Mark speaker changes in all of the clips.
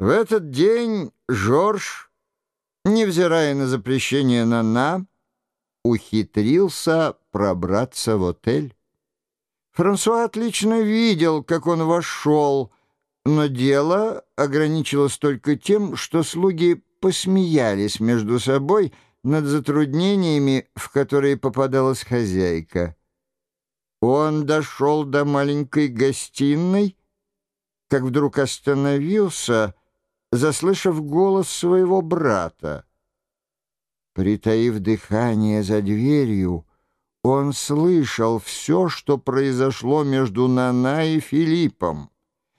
Speaker 1: В этот день Жорж, невзирая на запрещение Нана, ухитрился пробраться в отель. Франсуа отлично видел, как он вошел, но дело ограничилось только тем, что слуги посмеялись между собой над затруднениями, в которые попадалась хозяйка. Он дошел до маленькой гостиной, как вдруг остановился, заслышав голос своего брата. Притаив дыхание за дверью, он слышал все, что произошло между Нана и Филиппом,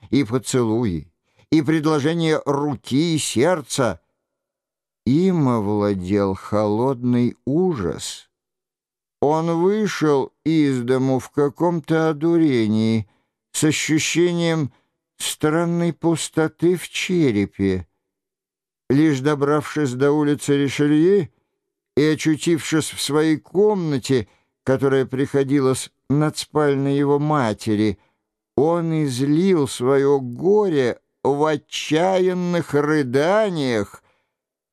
Speaker 1: и поцелуи, и предложение руки и сердца. Им овладел холодный ужас. Он вышел из дому в каком-то одурении, с ощущением странной пустоты в черепе. Лишь добравшись до улицы Ришелье и очутившись в своей комнате, которая приходилась над спальной его матери, он излил свое горе в отчаянных рыданиях.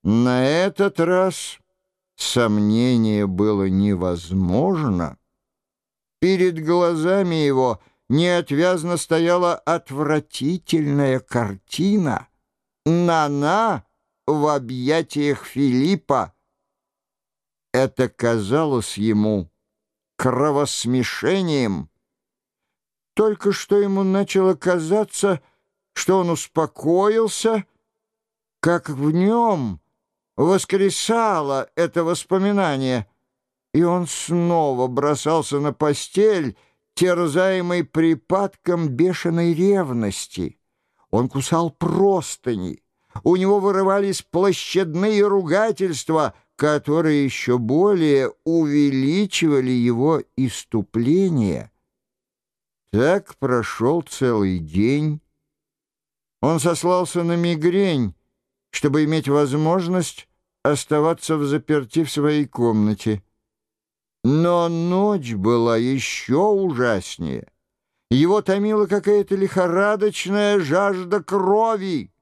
Speaker 1: На этот раз сомнение было невозможно. Перед глазами его — неотвязно стояла отвратительная картина. Нана в объятиях Филиппа. Это казалось ему кровосмешением. Только что ему начало казаться, что он успокоился, как в нем воскресало это воспоминание, и он снова бросался на постель, терзаемый припадком бешеной ревности. Он кусал простыни, у него вырывались площадные ругательства, которые еще более увеличивали его иступление. Так прошел целый день. Он сослался на мигрень, чтобы иметь возможность оставаться в заперти в своей комнате. Но ночь была еще ужаснее. Его томила какая-то лихорадочная жажда крови.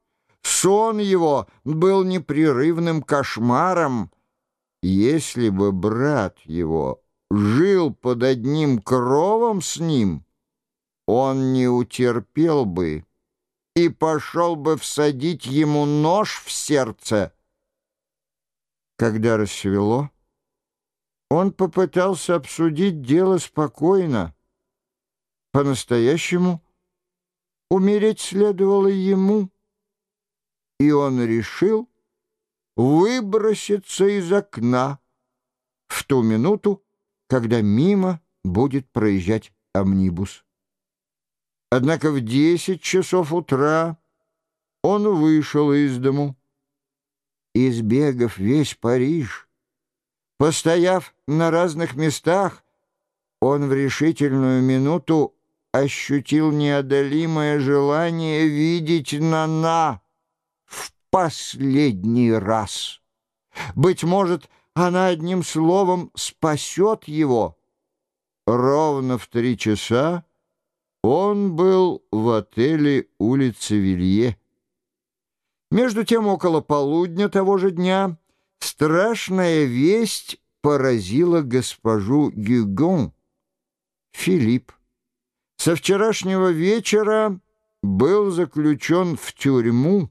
Speaker 1: Сон его был непрерывным кошмаром. Если бы брат его жил под одним кровом с ним, он не утерпел бы и пошел бы всадить ему нож в сердце. Когда рассвело, он попытался обсудить дело спокойно. По-настоящему умереть следовало ему, и он решил выброситься из окна в ту минуту, когда мимо будет проезжать амнибус. Однако в десять часов утра он вышел из дому. Избегав весь Париж, Постояв на разных местах, он в решительную минуту ощутил неодолимое желание видеть Нана в последний раз. Быть может, она одним словом спасет его. Ровно в три часа он был в отеле улицы Вилье. Между тем, около полудня того же дня Страшная весть поразила госпожу Гюгон. Филипп со вчерашнего вечера был заключен в тюрьму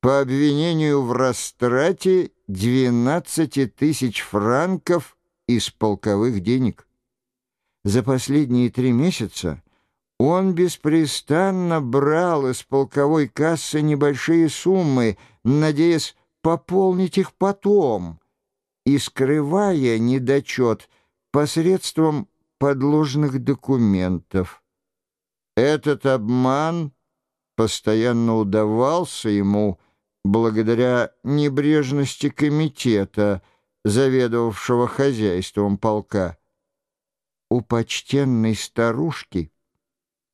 Speaker 1: по обвинению в растрате 12 тысяч франков из полковых денег. За последние три месяца он беспрестанно брал из полковой кассы небольшие суммы, надеясь пополнить их потом и скрывая недочет посредством подложных документов. Этот обман постоянно удавался ему благодаря небрежности комитета, заведовавшего хозяйством полка. У почтенной старушки,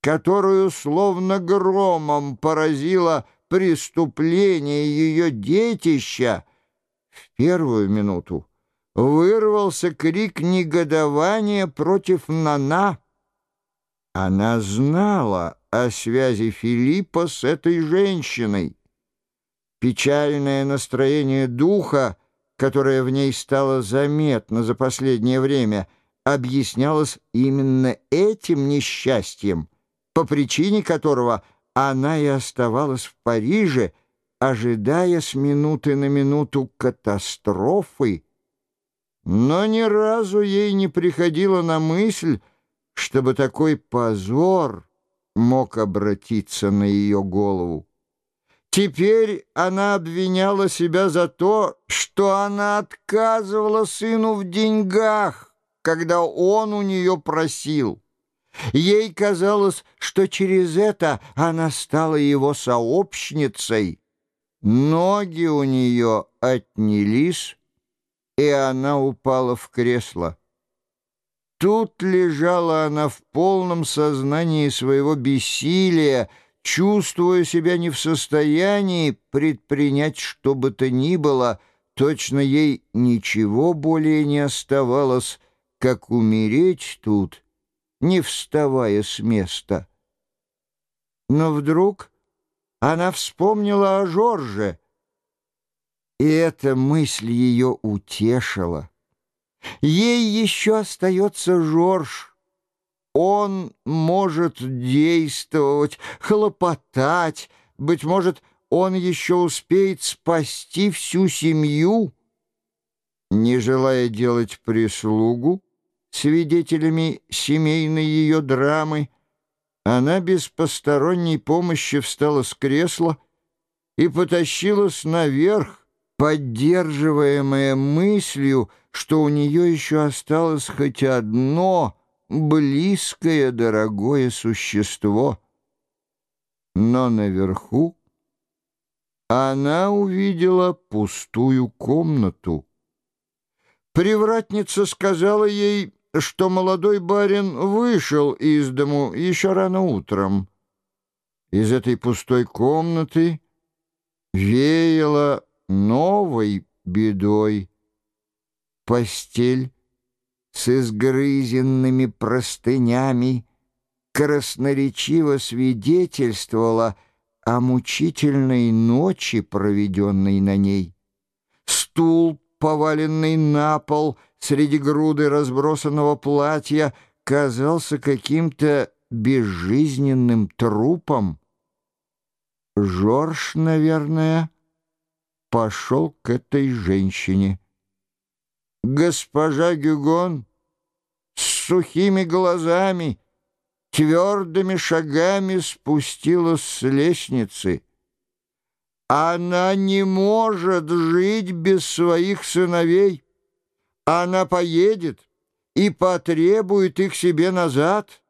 Speaker 1: которую словно громом поразила преступление ее детища, в первую минуту вырвался крик негодования против Нана. Она знала о связи Филиппа с этой женщиной. Печальное настроение духа, которое в ней стало заметно за последнее время, объяснялось именно этим несчастьем, по причине которого она и оставалась в Париже, ожидая с минуты на минуту катастрофы, но ни разу ей не приходило на мысль, чтобы такой позор мог обратиться на ее голову. Теперь она обвиняла себя за то, что она отказывала сыну в деньгах, когда он у нее просил. Ей казалось, что через это она стала его сообщницей. Ноги у нее отнялись, и она упала в кресло. Тут лежала она в полном сознании своего бессилия, чувствуя себя не в состоянии предпринять что бы то ни было, точно ей ничего более не оставалось, как умереть тут, не вставая с места. Но вдруг она вспомнила о Жорже, и эта мысль ее утешила. Ей еще остается Жорж. Он может действовать, хлопотать, быть может, он еще успеет спасти всю семью. Не желая делать прислугу свидетелями семейной ее драмы, она без посторонней помощи встала с кресла и потащилась наверх, поддерживаемая мыслью, что у нее еще осталось хоть одно близкое дорогое существо. Но наверху она увидела пустую комнату. Привратница сказала ей, что молодой барин вышел из дому еще рано утром. Из этой пустой комнаты веяло новой бедой. Постель с изгрызенными простынями красноречиво свидетельствовала о мучительной ночи, проведенной на ней. Стул, поваленный на пол среди груды разбросанного платья, казался каким-то безжизненным трупом. Жорж, наверное, пошел к этой женщине. Госпожа Гюгон с сухими глазами, твердыми шагами спустилась с лестницы. Она не может жить без своих сыновей. Она поедет и потребует их себе назад.